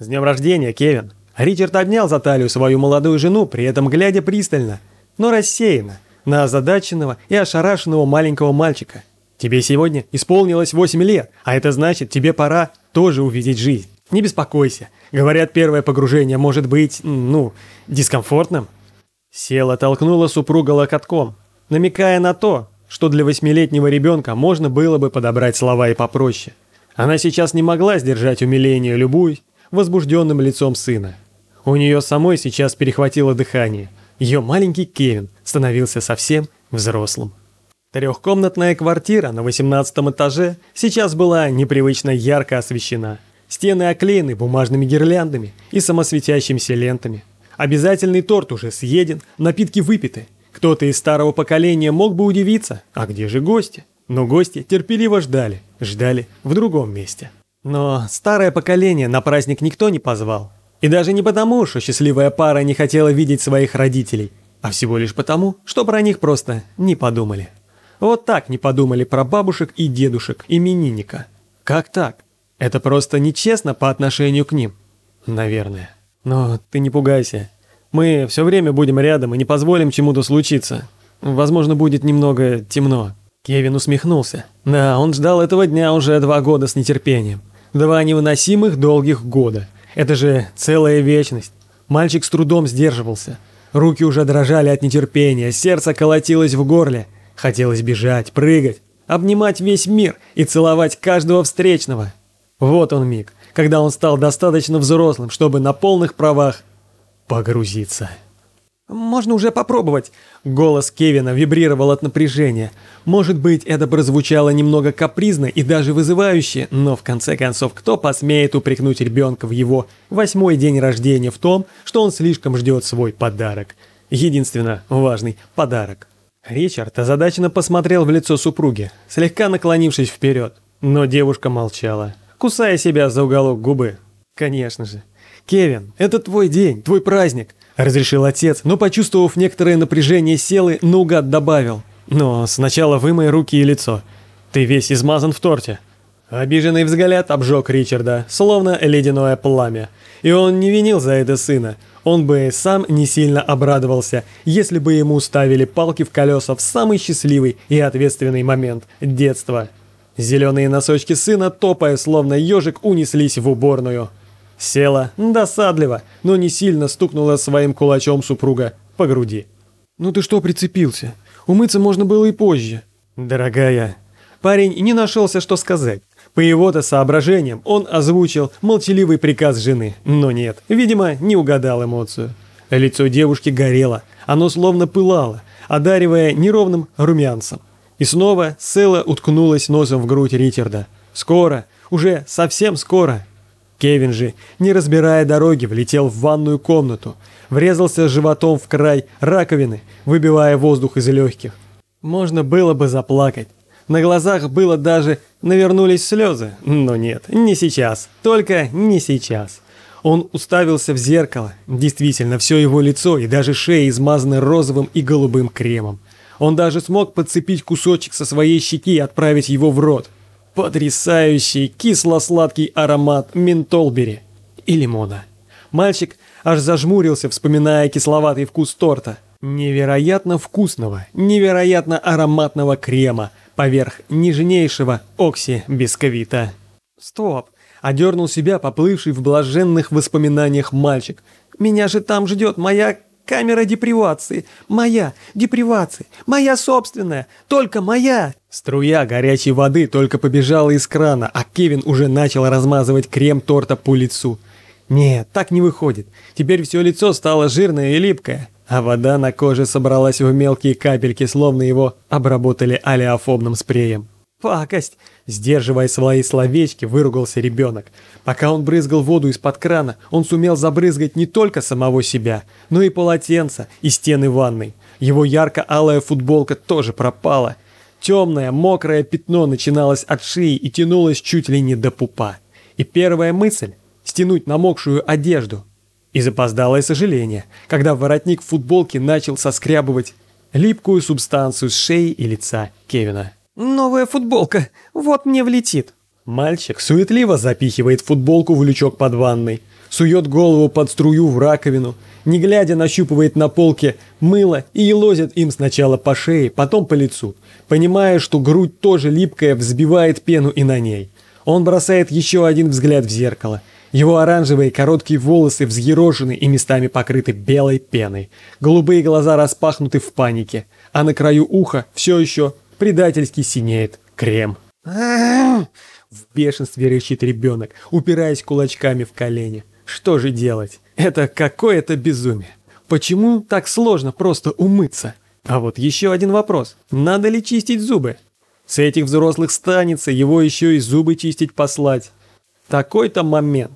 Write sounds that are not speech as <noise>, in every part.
«С днем рождения, Кевин!» Ричард обнял за талию свою молодую жену, при этом глядя пристально, но рассеянно, на озадаченного и ошарашенного маленького мальчика. «Тебе сегодня исполнилось 8 лет, а это значит, тебе пора тоже увидеть жизнь. Не беспокойся. Говорят, первое погружение может быть, ну, дискомфортным». Села толкнула супруга локотком, намекая на то, что для восьмилетнего ребенка можно было бы подобрать слова и попроще. Она сейчас не могла сдержать умиление, любуясь возбужденным лицом сына. У нее самой сейчас перехватило дыхание. Ее маленький Кевин становился совсем взрослым. Трехкомнатная квартира на 18 этаже сейчас была непривычно ярко освещена. Стены оклеены бумажными гирляндами и самосветящимися лентами. Обязательный торт уже съеден, напитки выпиты – кто-то из старого поколения мог бы удивиться, а где же гости? Но гости терпеливо ждали, ждали в другом месте. Но старое поколение на праздник никто не позвал. И даже не потому, что счастливая пара не хотела видеть своих родителей, а всего лишь потому, что про них просто не подумали. Вот так не подумали про бабушек и дедушек именинника. Как так? Это просто нечестно по отношению к ним. Наверное. Но ты не пугайся. Мы все время будем рядом и не позволим чему-то случиться. Возможно, будет немного темно». Кевин усмехнулся. Да, он ждал этого дня уже два года с нетерпением. Два невыносимых долгих года. Это же целая вечность. Мальчик с трудом сдерживался. Руки уже дрожали от нетерпения, сердце колотилось в горле. Хотелось бежать, прыгать, обнимать весь мир и целовать каждого встречного. Вот он миг, когда он стал достаточно взрослым, чтобы на полных правах погрузиться. «Можно уже попробовать!» Голос Кевина вибрировал от напряжения. Может быть, это прозвучало немного капризно и даже вызывающе, но в конце концов, кто посмеет упрекнуть ребенка в его восьмой день рождения в том, что он слишком ждет свой подарок? Единственно важный подарок. Ричард озадаченно посмотрел в лицо супруги, слегка наклонившись вперед. Но девушка молчала, кусая себя за уголок губы. Конечно же, «Кевин, это твой день, твой праздник», – разрешил отец, но, почувствовав некоторое напряжение, сел и наугад добавил. «Но сначала вымой руки и лицо. Ты весь измазан в торте». Обиженный взгляд обжег Ричарда, словно ледяное пламя. И он не винил за это сына. Он бы сам не сильно обрадовался, если бы ему ставили палки в колеса в самый счастливый и ответственный момент – детства. Зеленые носочки сына, топая словно ежик, унеслись в уборную. Села, досадливо, но не сильно стукнула своим кулачом супруга по груди. «Ну ты что прицепился? Умыться можно было и позже». «Дорогая». Парень не нашелся, что сказать. По его-то соображениям он озвучил молчаливый приказ жены, но нет, видимо, не угадал эмоцию. Лицо девушки горело, оно словно пылало, одаривая неровным румянцем. И снова Села уткнулась носом в грудь Ричарда. Скоро, уже совсем скоро, Кевин же, не разбирая дороги, влетел в ванную комнату, врезался животом в край раковины, выбивая воздух из легких. Можно было бы заплакать. На глазах было даже навернулись слезы, но нет, не сейчас, только не сейчас. Он уставился в зеркало, действительно, все его лицо и даже шея измазаны розовым и голубым кремом. Он даже смог подцепить кусочек со своей щеки и отправить его в рот. Потрясающий кисло-сладкий аромат ментолбери и лимона. Мальчик аж зажмурился, вспоминая кисловатый вкус торта. Невероятно вкусного, невероятно ароматного крема поверх нежнейшего окси-бисквита. Стоп! Одернул себя поплывший в блаженных воспоминаниях мальчик. «Меня же там ждет моя Камера депривации. Моя. Депривация. Моя собственная. Только моя. Струя горячей воды только побежала из крана, а Кевин уже начал размазывать крем торта по лицу. Нет, так не выходит. Теперь все лицо стало жирное и липкое, а вода на коже собралась в мелкие капельки, словно его обработали алиофобным спреем. «Пакость!» Сдерживая свои словечки, выругался ребенок. Пока он брызгал воду из-под крана, он сумел забрызгать не только самого себя, но и полотенца и стены ванной. Его ярко-алая футболка тоже пропала. Темное, мокрое пятно начиналось от шеи и тянулось чуть ли не до пупа. И первая мысль – стянуть намокшую одежду. И запоздалое сожаление, когда воротник футболки начал соскрябывать липкую субстанцию с шеи и лица Кевина. «Новая футболка, вот мне влетит». Мальчик суетливо запихивает футболку в лючок под ванной. сует голову под струю в раковину, не глядя нащупывает на полке мыло и елозит им сначала по шее, потом по лицу, понимая, что грудь тоже липкая, взбивает пену и на ней. Он бросает еще один взгляд в зеркало. Его оранжевые короткие волосы взъерошены и местами покрыты белой пеной. Голубые глаза распахнуты в панике, а на краю уха все еще предательски синеет крем. В бешенстве рычит ребенок, упираясь кулачками в колени. Что же делать? Это какое-то безумие. Почему так сложно просто умыться? А вот еще один вопрос. Надо ли чистить зубы? С этих взрослых станется его еще и зубы чистить послать. Такой-то момент.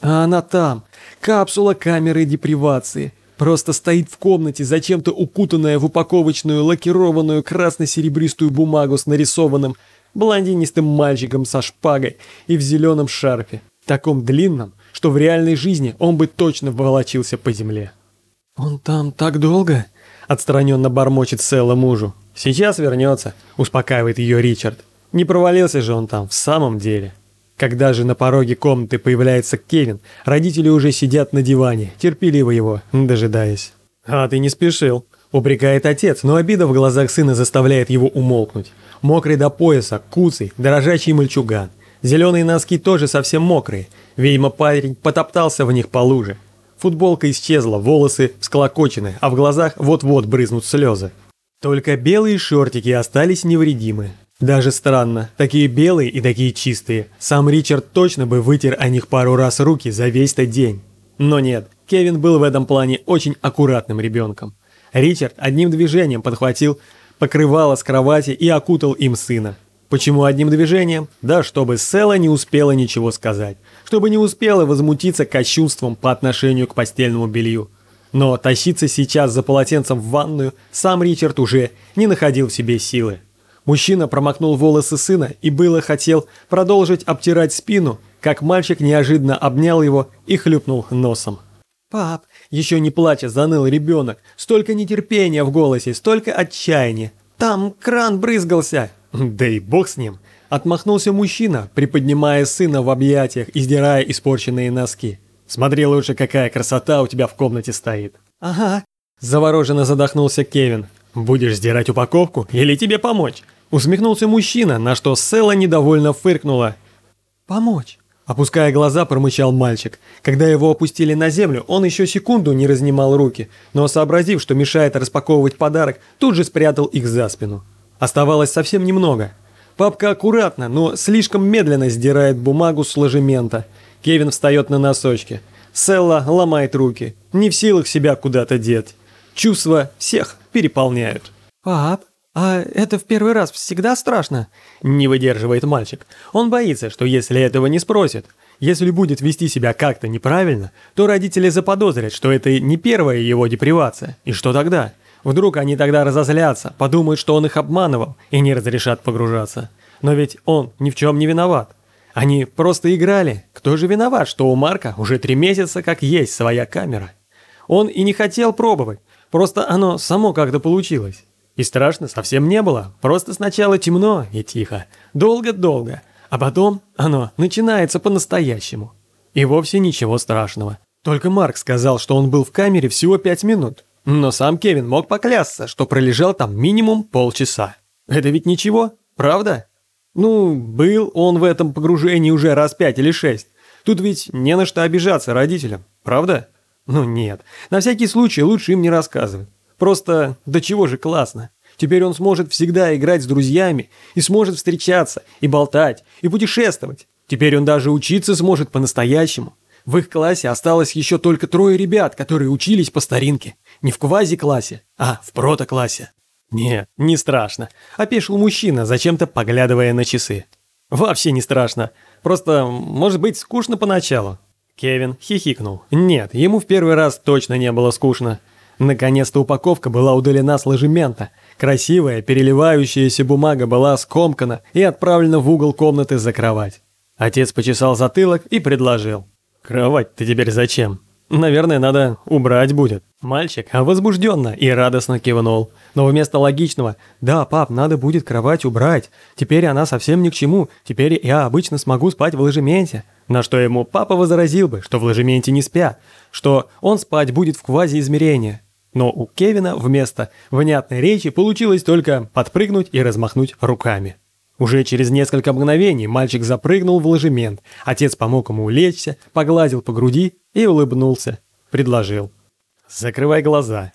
А она там. Капсула камеры депривации. Просто стоит в комнате, зачем-то укутанная в упаковочную лакированную красно-серебристую бумагу с нарисованным блондинистым мальчиком со шпагой и в зеленом шарфе, таком длинном, что в реальной жизни он бы точно волочился по земле. «Он там так долго?» – отстраненно бормочет Селла мужу. «Сейчас вернется», – успокаивает ее Ричард. «Не провалился же он там в самом деле». Когда же на пороге комнаты появляется Кевин, родители уже сидят на диване, терпеливо его, дожидаясь. «А ты не спешил», – упрекает отец, но обида в глазах сына заставляет его умолкнуть. Мокрый до пояса, куцый, дрожащий мальчуган. Зеленые носки тоже совсем мокрые. Видимо, парень потоптался в них по луже. Футболка исчезла, волосы всклокочены, а в глазах вот-вот брызнут слезы. Только белые шортики остались невредимы. Даже странно, такие белые и такие чистые. Сам Ричард точно бы вытер о них пару раз руки за весь этот день. Но нет, Кевин был в этом плане очень аккуратным ребенком. Ричард одним движением подхватил покрывало с кровати и окутал им сына. Почему одним движением? Да, чтобы Села не успела ничего сказать. Чтобы не успела возмутиться кощунством по отношению к постельному белью. Но тащиться сейчас за полотенцем в ванную сам Ричард уже не находил в себе силы. Мужчина промокнул волосы сына и было хотел продолжить обтирать спину, как мальчик неожиданно обнял его и хлюпнул носом. «Пап, еще не плача, заныл ребенок. Столько нетерпения в голосе, столько отчаяния. Там кран брызгался. <laughs> Да и бог с ним. Отмахнулся мужчина, приподнимая сына в объятиях и сдирая испорченные носки. Смотри лучше, какая красота у тебя в комнате стоит. Ага. Завороженно задохнулся Кевин. Будешь сдирать упаковку или тебе помочь? Усмехнулся мужчина, на что Села недовольно фыркнула. Помочь. Опуская глаза, промычал мальчик. Когда его опустили на землю, он еще секунду не разнимал руки, но сообразив, что мешает распаковывать подарок, тут же спрятал их за спину. Оставалось совсем немного. Папка аккуратно, но слишком медленно сдирает бумагу с ложемента. Кевин встает на носочки. Селла ломает руки, не в силах себя куда-то деть. Чувства всех переполняют. «Пап, «А это в первый раз всегда страшно?» Не выдерживает мальчик. Он боится, что если этого не спросят, если будет вести себя как-то неправильно, то родители заподозрят, что это не первая его депривация. И что тогда? Вдруг они тогда разозлятся, подумают, что он их обманывал и не разрешат погружаться. Но ведь он ни в чем не виноват. Они просто играли. Кто же виноват, что у Марка уже три месяца как есть своя камера? Он и не хотел пробовать, просто оно само как-то получилось. И страшно совсем не было, просто сначала темно и тихо, долго-долго, а потом оно начинается по-настоящему. И вовсе ничего страшного. Только Марк сказал, что он был в камере всего пять минут, но сам Кевин мог поклясться, что пролежал там минимум полчаса. Это ведь ничего, правда? Ну, был он в этом погружении уже раз пять или шесть. Тут ведь не на что обижаться родителям, правда? Ну нет, на всякий случай лучше им не рассказывать. Просто до чего же классно. Теперь он сможет всегда играть с друзьями и сможет встречаться, и болтать, и путешествовать. Теперь он даже учиться сможет по-настоящему. В их классе осталось еще только трое ребят, которые учились по старинке. Не в квази-классе, а в прото-классе. «Нет, не страшно», – опешил мужчина, зачем-то поглядывая на часы. «Вообще не страшно. Просто, может быть, скучно поначалу». Кевин хихикнул. Нет, ему в первый раз точно не было скучно. Наконец-то упаковка была удалена с ложемента. Красивая, переливающаяся бумага была скомкана и отправлена в угол комнаты за кровать. Отец почесал затылок и предложил. «Кровать-то теперь зачем? Наверное, надо убрать будет». Мальчик возбужденно и радостно кивнул. Но вместо логичного «Да, пап, надо будет кровать убрать. Теперь она совсем ни к чему. Теперь я обычно смогу спать в ложементе». На что ему папа возразил бы, что в ложементе не спят, что он спать будет в квази-измерении. Но у Кевина вместо внятной речи получилось только подпрыгнуть и размахнуть руками. Уже через несколько мгновений мальчик запрыгнул в ложемент. Отец помог ему улечься, погладил по груди и улыбнулся. Предложил. «Закрывай глаза».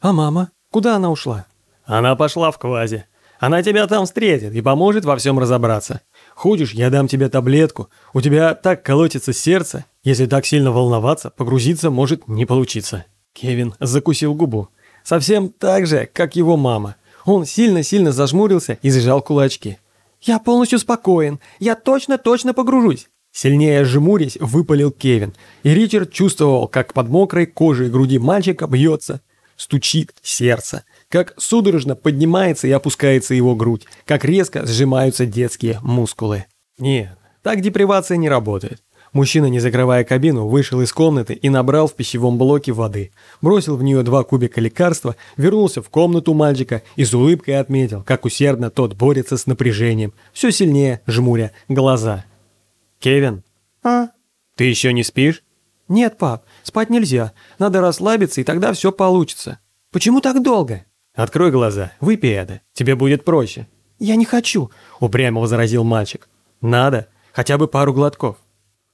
«А мама? Куда она ушла?» «Она пошла в квази. Она тебя там встретит и поможет во всем разобраться. Хочешь, я дам тебе таблетку. У тебя так колотится сердце. Если так сильно волноваться, погрузиться может не получиться». Кевин закусил губу. Совсем так же, как его мама. Он сильно-сильно зажмурился и сжал кулачки. «Я полностью спокоен. Я точно-точно погружусь». Сильнее жмурясь, выпалил Кевин, и Ричард чувствовал, как под мокрой кожей груди мальчика бьется, стучит сердце, как судорожно поднимается и опускается его грудь, как резко сжимаются детские мускулы. Нет, так депривация не работает. Мужчина, не закрывая кабину, вышел из комнаты и набрал в пищевом блоке воды. Бросил в нее два кубика лекарства, вернулся в комнату мальчика и с улыбкой отметил, как усердно тот борется с напряжением, все сильнее жмуря глаза. «Кевин?» «А?» «Ты еще не спишь?» «Нет, пап, спать нельзя. Надо расслабиться, и тогда все получится». «Почему так долго?» «Открой глаза, выпей это, тебе будет проще». «Я не хочу», — упрямо возразил мальчик. «Надо, хотя бы пару глотков».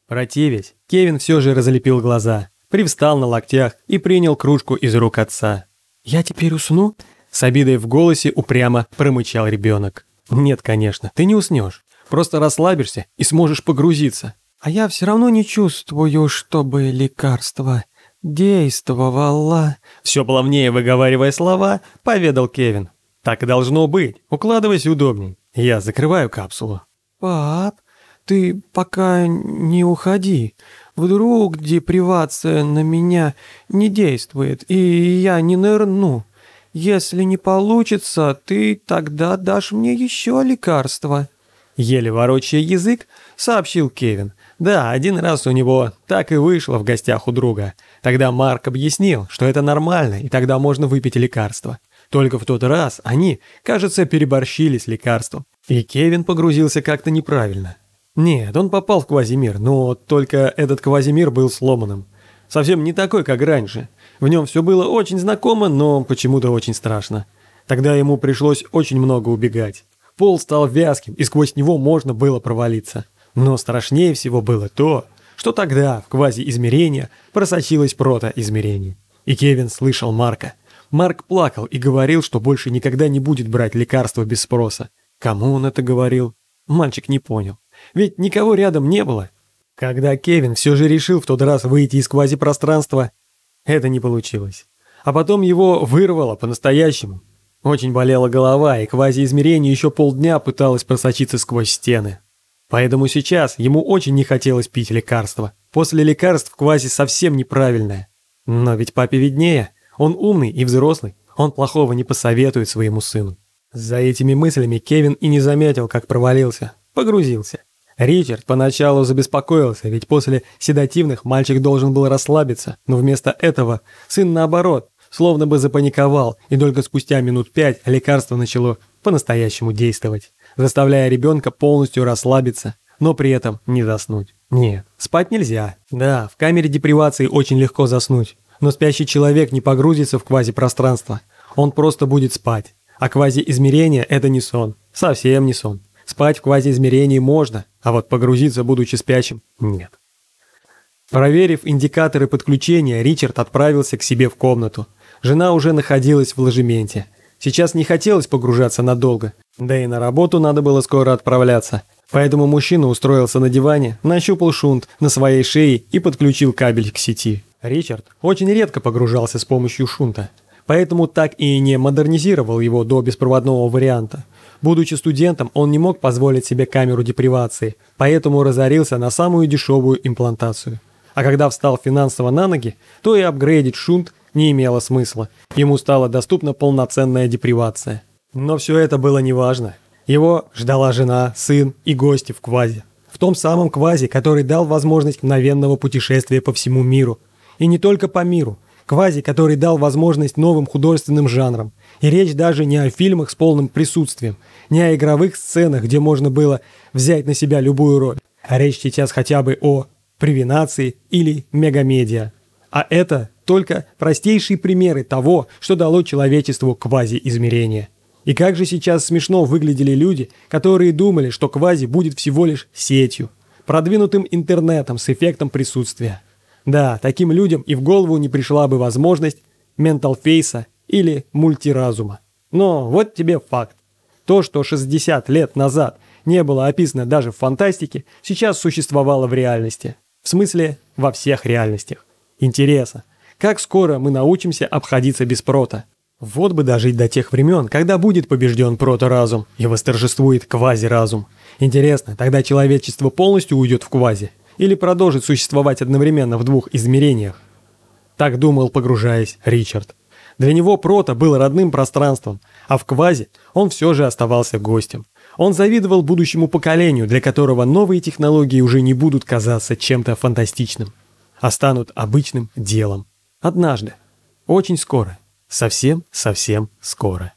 Противясь, Кевин все же разлепил глаза, привстал на локтях и принял кружку из рук отца. «Я теперь усну?» С обидой в голосе упрямо промычал ребенок. «Нет, конечно, ты не уснешь. Просто расслабишься и сможешь погрузиться». «А я все равно не чувствую, чтобы лекарство действовало». Все плавнее выговаривая слова, поведал Кевин. «Так и должно быть. Укладывайся удобней. Я закрываю капсулу». «Пап, ты пока не уходи. Вдруг депривация на меня не действует, и я не нырну. Если не получится, ты тогда дашь мне еще лекарство». Еле ворочая язык, сообщил Кевин. Да, один раз у него так и вышло в гостях у друга. Тогда Марк объяснил, что это нормально, и тогда можно выпить лекарство. Только в тот раз они, кажется, переборщили с лекарством. И Кевин погрузился как-то неправильно. Нет, он попал в квазимир, но только этот квазимир был сломанным. Совсем не такой, как раньше. В нем все было очень знакомо, но почему-то очень страшно. Тогда ему пришлось очень много убегать. Пол стал вязким, и сквозь него можно было провалиться. Но страшнее всего было то, что тогда в квази-измерение просочилось прото-измерение. И Кевин слышал Марка. Марк плакал и говорил, что больше никогда не будет брать лекарства без спроса. Кому он это говорил? Мальчик не понял. Ведь никого рядом не было. Когда Кевин все же решил в тот раз выйти из квазипространства, это не получилось. А потом его вырвало по-настоящему. Очень болела голова, и квазиизмерение еще полдня пыталось просочиться сквозь стены. Поэтому сейчас ему очень не хотелось пить лекарства. После лекарств квази совсем неправильное. Но ведь папе виднее. Он умный и взрослый. Он плохого не посоветует своему сыну. За этими мыслями Кевин и не заметил, как провалился. Погрузился. Ричард поначалу забеспокоился, ведь после седативных мальчик должен был расслабиться, но вместо этого сын наоборот, словно бы запаниковал, и только спустя минут пять лекарство начало по-настоящему действовать, заставляя ребенка полностью расслабиться, но при этом не заснуть. Нет, спать нельзя. Да, в камере депривации очень легко заснуть, но спящий человек не погрузится в квазипространство, он просто будет спать. А квазиизмерение – это не сон, совсем не сон. Спать в квазиизмерении можно, а вот погрузиться, будучи спящим, нет. Проверив индикаторы подключения, Ричард отправился к себе в комнату. Жена уже находилась в ложементе. Сейчас не хотелось погружаться надолго, да и на работу надо было скоро отправляться. Поэтому мужчина устроился на диване, нащупал шунт на своей шее и подключил кабель к сети. Ричард очень редко погружался с помощью шунта, поэтому так и не модернизировал его до беспроводного варианта. Будучи студентом, он не мог позволить себе камеру депривации, поэтому разорился на самую дешевую имплантацию. А когда встал финансово на ноги, то и апгрейдить шунт не имело смысла. Ему стала доступна полноценная депривация. Но все это было неважно. Его ждала жена, сын и гости в квазе. В том самом квазе, который дал возможность мгновенного путешествия по всему миру. И не только по миру. Квази, который дал возможность новым художественным жанрам. И речь даже не о фильмах с полным присутствием, не о игровых сценах, где можно было взять на себя любую роль. Речь сейчас хотя бы о привинации или мегамедиа. А это только простейшие примеры того, что дало человечеству квази-измерение. И как же сейчас смешно выглядели люди, которые думали, что квази будет всего лишь сетью, продвинутым интернетом с эффектом присутствия. Да, таким людям и в голову не пришла бы возможность менталфейса или мультиразума. Но вот тебе факт. То, что 60 лет назад не было описано даже в фантастике, сейчас существовало в реальности. В смысле, во всех реальностях. Интересно, как скоро мы научимся обходиться без прота? Вот бы дожить до тех времен, когда будет побежден проторазум и восторжествует квазиразум. Интересно, тогда человечество полностью уйдет в квази? Или продолжит существовать одновременно в двух измерениях? Так думал, погружаясь, Ричард. Для него прото было родным пространством, а в квази он все же оставался гостем. Он завидовал будущему поколению, для которого новые технологии уже не будут казаться чем-то фантастичным, а станут обычным делом. Однажды. Очень скоро. Совсем-совсем скоро.